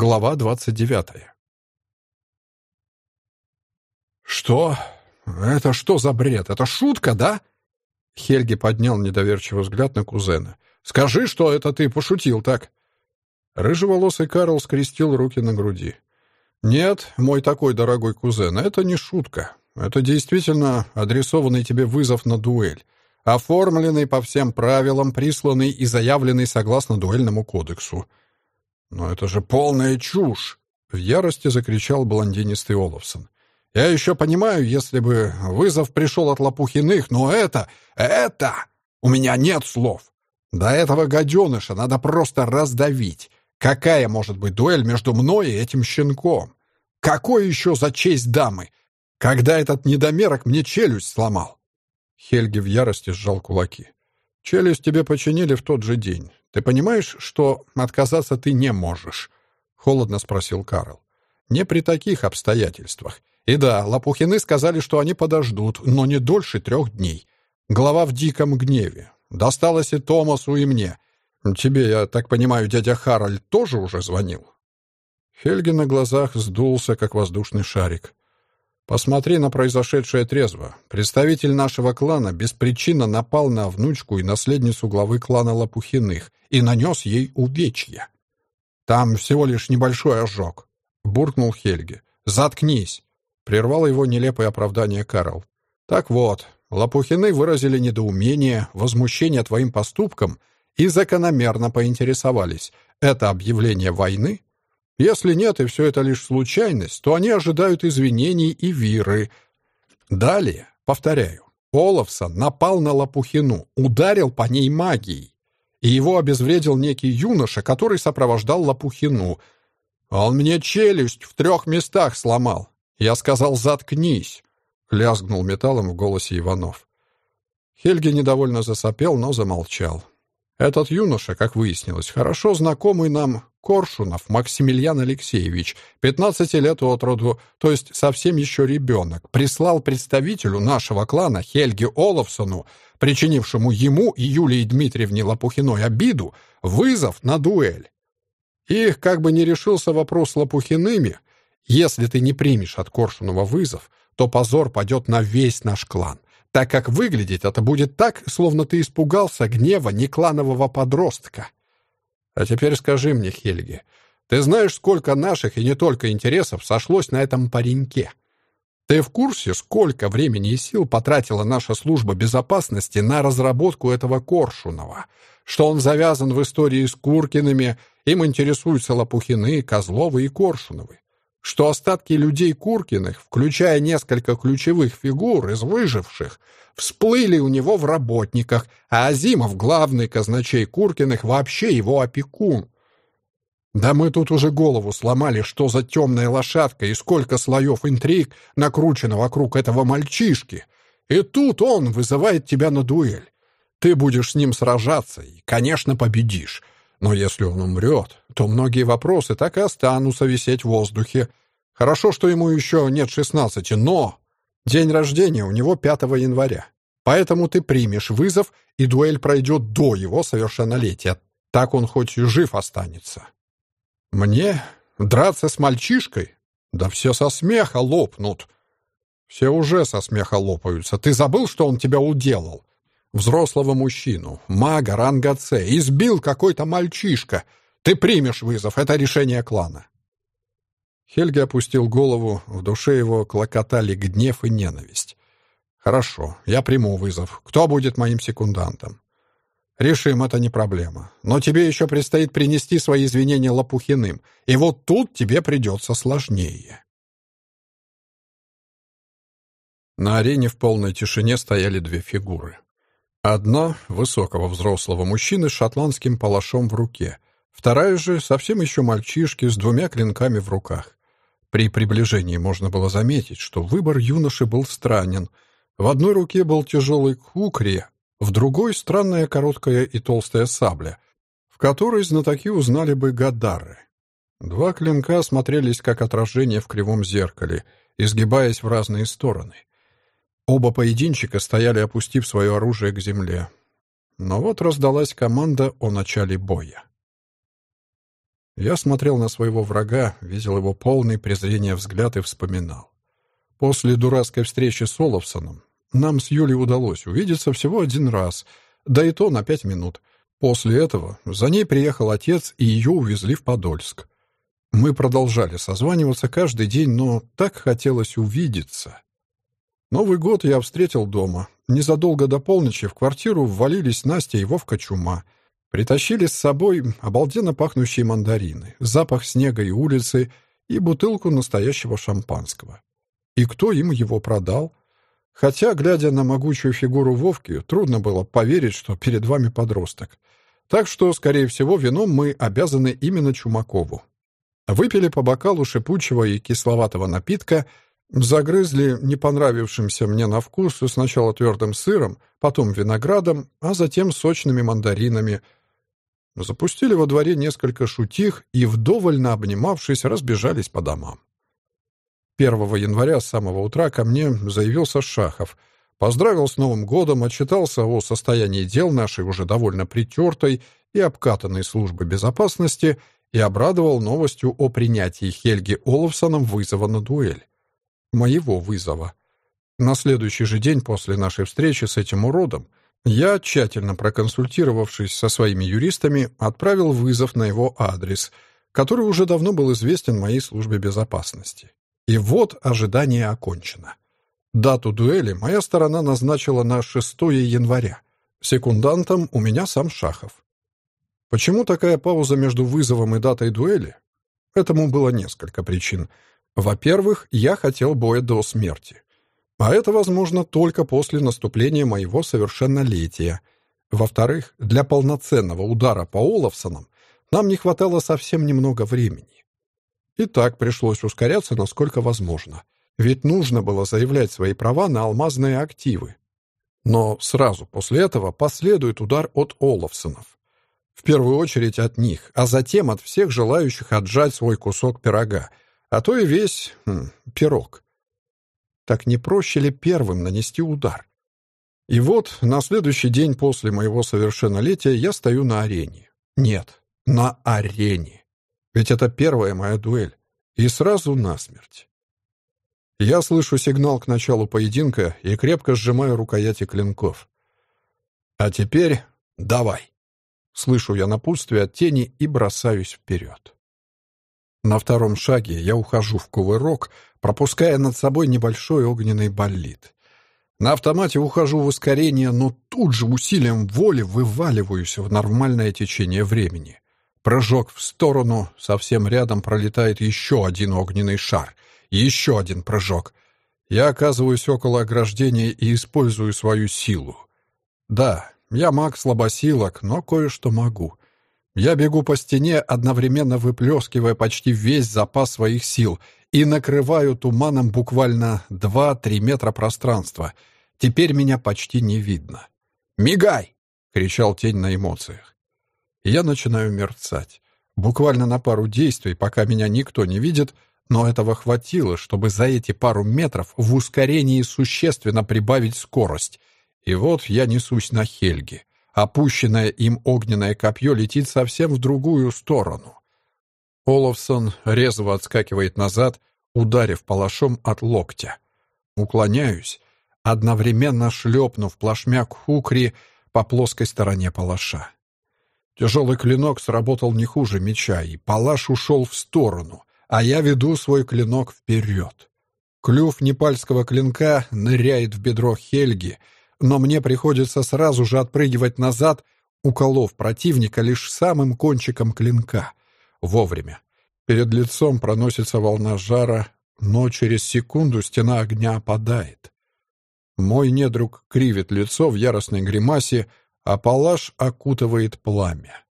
Глава 29. «Что? Это что за бред? Это шутка, да?» Хельги поднял недоверчивый взгляд на кузена. «Скажи, что это ты пошутил так?» Рыжеволосый Карл скрестил руки на груди. «Нет, мой такой дорогой кузен, это не шутка. Это действительно адресованный тебе вызов на дуэль, оформленный по всем правилам, присланный и заявленный согласно дуэльному кодексу». «Но это же полная чушь!» — в ярости закричал блондинистый Оловсон. «Я еще понимаю, если бы вызов пришел от Лопухиных, но это... это... У меня нет слов! До этого гаденыша надо просто раздавить. Какая может быть дуэль между мной и этим щенком? Какой еще за честь дамы? Когда этот недомерок мне челюсть сломал?» Хельги в ярости сжал кулаки. «Челюсть тебе починили в тот же день. Ты понимаешь, что отказаться ты не можешь?» — холодно спросил Карл. «Не при таких обстоятельствах. И да, Лопухины сказали, что они подождут, но не дольше трех дней. Глава в диком гневе. Досталось и Томасу, и мне. Тебе, я так понимаю, дядя Харальд тоже уже звонил?» Хельги на глазах сдулся, как воздушный шарик. Посмотри на произошедшее трезво. Представитель нашего клана беспричинно напал на внучку и наследницу главы клана Лопухиных и нанес ей увечья. Там всего лишь небольшой ожог, — буркнул Хельги. Заткнись, — прервал его нелепое оправдание Карл. Так вот, Лопухины выразили недоумение, возмущение твоим поступком и закономерно поинтересовались, это объявление войны? Если нет, и все это лишь случайность, то они ожидают извинений и виры. Далее, повторяю, Олафсон напал на Лопухину, ударил по ней магией, и его обезвредил некий юноша, который сопровождал Лопухину. Он мне челюсть в трех местах сломал. Я сказал «заткнись», — лязгнул металлом в голосе Иванов. Хельги недовольно засопел, но замолчал. Этот юноша, как выяснилось, хорошо знакомый нам Коршунов Максимилиан Алексеевич, 15 лет от роду, то есть совсем еще ребенок, прислал представителю нашего клана Хельге Олафсону, причинившему ему и Юлии Дмитриевне Лопухиной обиду, вызов на дуэль. Их как бы не решился вопрос с Лопухиными. Если ты не примешь от Коршунова вызов, то позор падет на весь наш клан так как выглядеть это будет так, словно ты испугался гнева некланового подростка. А теперь скажи мне, Хельги, ты знаешь, сколько наших и не только интересов сошлось на этом пареньке? Ты в курсе, сколько времени и сил потратила наша служба безопасности на разработку этого Коршунова? Что он завязан в истории с Куркиными, им интересуются Лопухины, Козловы и Коршуновы что остатки людей Куркиных, включая несколько ключевых фигур из выживших, всплыли у него в работниках, а Азимов, главный казначей Куркиных, вообще его опекун. Да мы тут уже голову сломали, что за темная лошадка и сколько слоев интриг накручено вокруг этого мальчишки. И тут он вызывает тебя на дуэль. Ты будешь с ним сражаться и, конечно, победишь. Но если он умрет, то многие вопросы так и останутся висеть в воздухе. Хорошо, что ему еще нет шестнадцати, но... День рождения у него 5 января. Поэтому ты примешь вызов, и дуэль пройдет до его совершеннолетия. Так он хоть и жив останется. Мне? Драться с мальчишкой? Да все со смеха лопнут. Все уже со смеха лопаются. Ты забыл, что он тебя уделал? Взрослого мужчину, мага ранга С, избил какой-то мальчишка. Ты примешь вызов, это решение клана. Хельги опустил голову, в душе его клокотали гнев и ненависть. «Хорошо, я приму вызов. Кто будет моим секундантом?» «Решим, это не проблема. Но тебе еще предстоит принести свои извинения Лопухиным, и вот тут тебе придется сложнее». На арене в полной тишине стояли две фигуры. Одна — высокого взрослого мужчины с шотландским палашом в руке, вторая же — совсем еще мальчишки с двумя клинками в руках. При приближении можно было заметить, что выбор юноши был странен. В одной руке был тяжелый кукри, в другой — странная короткая и толстая сабля, в которой знатоки узнали бы Гадары. Два клинка смотрелись как отражение в кривом зеркале, изгибаясь в разные стороны — Оба поединчика стояли, опустив свое оружие к земле. Но вот раздалась команда о начале боя. Я смотрел на своего врага, видел его полный презрения взгляд и вспоминал. После дурацкой встречи с Олафсоном нам с Юлей удалось увидеться всего один раз, да и то на пять минут. После этого за ней приехал отец, и ее увезли в Подольск. Мы продолжали созваниваться каждый день, но так хотелось увидеться. Новый год я встретил дома. Незадолго до полночи в квартиру ввалились Настя и Вовка Чума. Притащили с собой обалденно пахнущие мандарины, запах снега и улицы и бутылку настоящего шампанского. И кто им его продал? Хотя, глядя на могучую фигуру Вовки, трудно было поверить, что перед вами подросток. Так что, скорее всего, вином мы обязаны именно Чумакову. Выпили по бокалу шипучего и кисловатого напитка, загрызли не понравившимся мне на вкус сначала твердым сыром, потом виноградом, а затем сочными мандаринами. Запустили во дворе несколько шутих и, вдоволь обнимавшись, разбежались по домам. 1 января с самого утра ко мне заявился Шахов. Поздравил с Новым годом, отчитался о состоянии дел нашей уже довольно притертой и обкатанной службы безопасности и обрадовал новостью о принятии Хельги Олафсоном вызова на дуэль. Моего вызова. На следующий же день после нашей встречи с этим уродом я, тщательно проконсультировавшись со своими юристами, отправил вызов на его адрес, который уже давно был известен моей службе безопасности. И вот ожидание окончено. Дату дуэли моя сторона назначила на 6 января. Секундантом у меня сам Шахов. Почему такая пауза между вызовом и датой дуэли? Этому было несколько причин. Во-первых, я хотел боя до смерти. А это возможно только после наступления моего совершеннолетия. Во-вторых, для полноценного удара по Олафсонам нам не хватало совсем немного времени. И так пришлось ускоряться, насколько возможно. Ведь нужно было заявлять свои права на алмазные активы. Но сразу после этого последует удар от Олафсонов. В первую очередь от них, а затем от всех желающих отжать свой кусок пирога, а то и весь хм, пирог. Так не проще ли первым нанести удар? И вот на следующий день после моего совершеннолетия я стою на арене. Нет, на арене. Ведь это первая моя дуэль. И сразу насмерть. Я слышу сигнал к началу поединка и крепко сжимаю рукояти клинков. А теперь давай. Слышу я напутствие от тени и бросаюсь вперед. На втором шаге я ухожу в кувырок, пропуская над собой небольшой огненный болид. На автомате ухожу в ускорение, но тут же усилием воли вываливаюсь в нормальное течение времени. Прыжок в сторону, совсем рядом пролетает еще один огненный шар. Еще один прыжок. Я оказываюсь около ограждения и использую свою силу. Да, я маг слабосилок, но кое-что могу. Я бегу по стене, одновременно выплескивая почти весь запас своих сил, и накрываю туманом буквально 2-3 метра пространства. Теперь меня почти не видно. «Мигай!» — кричал тень на эмоциях. Я начинаю мерцать. Буквально на пару действий, пока меня никто не видит, но этого хватило, чтобы за эти пару метров в ускорении существенно прибавить скорость. И вот я несусь на Хельге. Опущенное им огненное копье летит совсем в другую сторону. Олафсон резво отскакивает назад, ударив палашом от локтя. Уклоняюсь, одновременно шлепнув плашмя хукри по плоской стороне палаша. Тяжелый клинок сработал не хуже меча, и палаш ушел в сторону, а я веду свой клинок вперед. Клюв непальского клинка ныряет в бедро Хельги — но мне приходится сразу же отпрыгивать назад, уколов противника лишь самым кончиком клинка. Вовремя. Перед лицом проносится волна жара, но через секунду стена огня опадает. Мой недруг кривит лицо в яростной гримасе, а палаш окутывает пламя.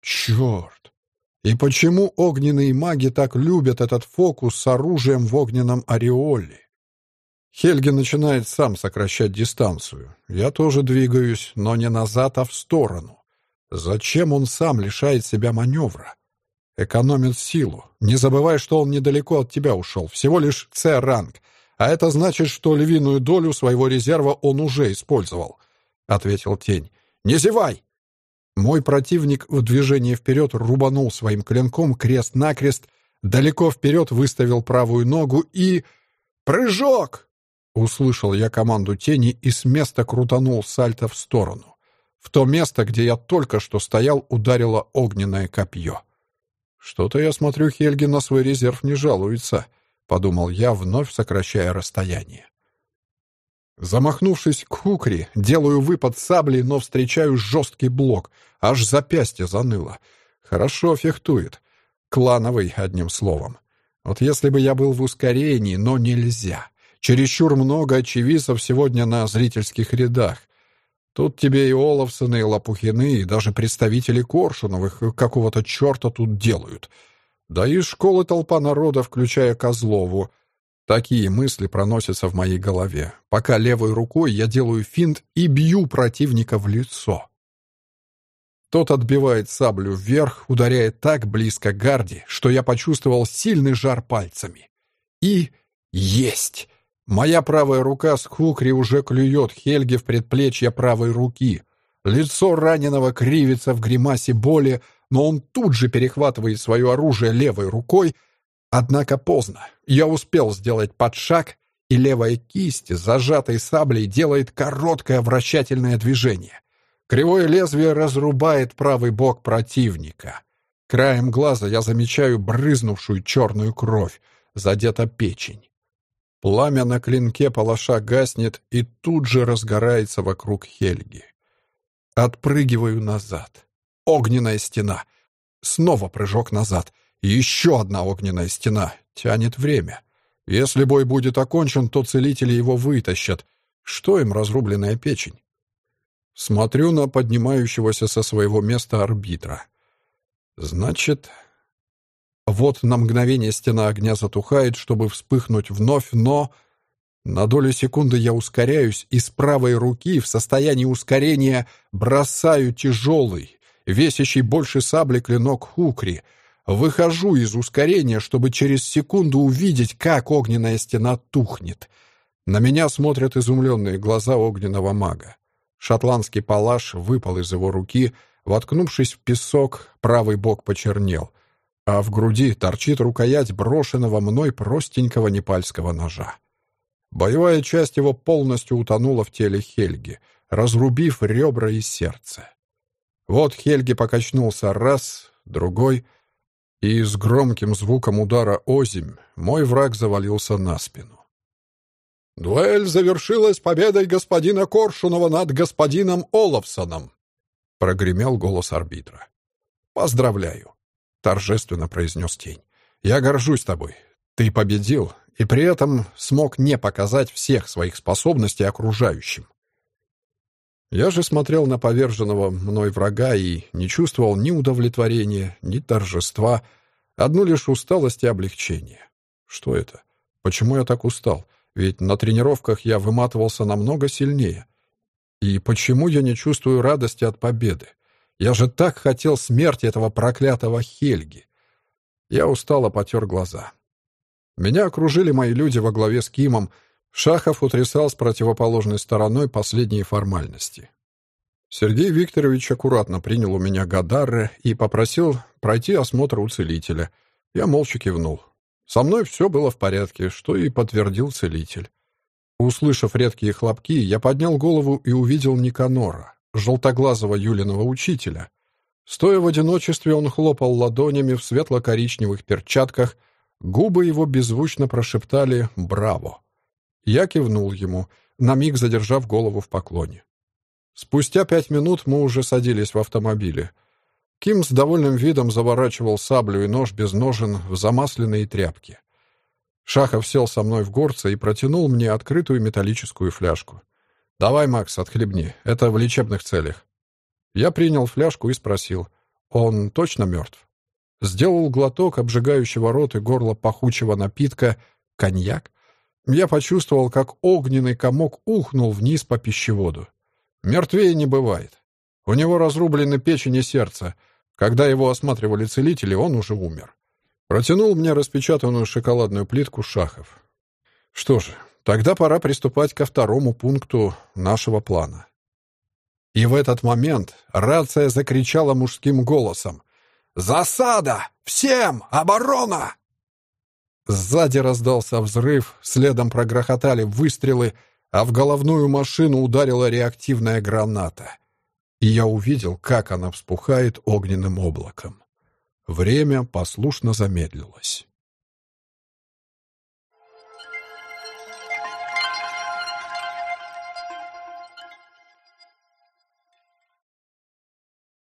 Черт! И почему огненные маги так любят этот фокус с оружием в огненном ореоле? Хельги начинает сам сокращать дистанцию. Я тоже двигаюсь, но не назад, а в сторону. Зачем он сам лишает себя маневра? Экономит силу. Не забывай, что он недалеко от тебя ушел. Всего лишь С-ранг. А это значит, что львиную долю своего резерва он уже использовал. — ответил тень. «Не зевай!» Мой противник в движении вперед рубанул своим клинком крест-накрест, далеко вперед выставил правую ногу и... «Прыжок!» Услышал я команду тени и с места крутанул сальто в сторону. В то место, где я только что стоял, ударило огненное копье. «Что-то я смотрю, Хельги на свой резерв не жалуется», — подумал я, вновь сокращая расстояние. Замахнувшись к хукри, делаю выпад саблей, но встречаю жесткий блок. Аж запястье заныло. Хорошо фехтует. Клановый, одним словом. Вот если бы я был в ускорении, но нельзя. Чересчур много очевидцев сегодня на зрительских рядах. Тут тебе и Олафсоны, и Лопухины, и даже представители Коршуновых какого-то черта тут делают. Да и школы толпа народа, включая Козлову — Такие мысли проносятся в моей голове, пока левой рукой я делаю финт и бью противника в лицо. Тот отбивает саблю вверх, ударяет так близко к гарде, что я почувствовал сильный жар пальцами. И есть! Моя правая рука с хукри уже клюет Хельге в предплечье правой руки. Лицо раненого кривится в гримасе боли, но он тут же перехватывает свое оружие левой рукой, Однако поздно. Я успел сделать подшаг, и левая кисть, зажатой саблей, делает короткое вращательное движение. Кривое лезвие разрубает правый бок противника. Краем глаза я замечаю брызнувшую черную кровь, задета печень. Пламя на клинке палаша гаснет и тут же разгорается вокруг Хельги. Отпрыгиваю назад. Огненная стена. Снова прыжок назад — еще одна огненная стена. Тянет время. Если бой будет окончен, то целители его вытащат. Что им разрубленная печень? Смотрю на поднимающегося со своего места арбитра. Значит... Вот на мгновение стена огня затухает, чтобы вспыхнуть вновь, но... На долю секунды я ускоряюсь, и с правой руки в состоянии ускорения бросаю тяжелый, весящий больше сабли клинок хукри — Выхожу из ускорения, чтобы через секунду увидеть, как огненная стена тухнет. На меня смотрят изумленные глаза огненного мага. Шотландский палаш выпал из его руки, воткнувшись в песок, правый бок почернел, а в груди торчит рукоять брошенного мной простенького непальского ножа. Боевая часть его полностью утонула в теле Хельги, разрубив ребра и сердце. Вот Хельги покачнулся раз, другой — и с громким звуком удара озимь мой враг завалился на спину. «Дуэль завершилась победой господина Коршунова над господином Олафсоном», — прогремел голос арбитра. «Поздравляю», — торжественно произнес тень. «Я горжусь тобой. Ты победил, и при этом смог не показать всех своих способностей окружающим. Я же смотрел на поверженного мной врага и не чувствовал ни удовлетворения, ни торжества, одну лишь усталость и облегчение. Что это? Почему я так устал? Ведь на тренировках я выматывался намного сильнее. И почему я не чувствую радости от победы? Я же так хотел смерти этого проклятого Хельги. Я устало потер глаза. Меня окружили мои люди во главе с Кимом, Шахов утрясал с противоположной стороной последние формальности. Сергей Викторович аккуратно принял у меня Гадарре и попросил пройти осмотр у целителя. Я молча кивнул. Со мной все было в порядке, что и подтвердил целитель. Услышав редкие хлопки, я поднял голову и увидел Никанора, желтоглазого Юлиного учителя. Стоя в одиночестве, он хлопал ладонями в светло-коричневых перчатках, губы его беззвучно прошептали «Браво!». Я кивнул ему, на миг задержав голову в поклоне. Спустя пять минут мы уже садились в автомобиле. Ким с довольным видом заворачивал саблю и нож без ножен в замасленные тряпки. Шахов сел со мной в горце и протянул мне открытую металлическую фляжку. «Давай, Макс, отхлебни. Это в лечебных целях». Я принял фляжку и спросил. «Он точно мертв?» Сделал глоток обжигающего рот и горло пахучего напитка. «Коньяк?» Я почувствовал, как огненный комок ухнул вниз по пищеводу. Мертвее не бывает. У него разрублены печень и сердце. Когда его осматривали целители, он уже умер. Протянул мне распечатанную шоколадную плитку Шахов. Что же, тогда пора приступать ко второму пункту нашего плана. И в этот момент рация закричала мужским голосом. «Засада! Всем! Оборона!» Сзади раздался взрыв, следом прогрохотали выстрелы, а в головную машину ударила реактивная граната. И я увидел, как она вспухает огненным облаком. Время послушно замедлилось.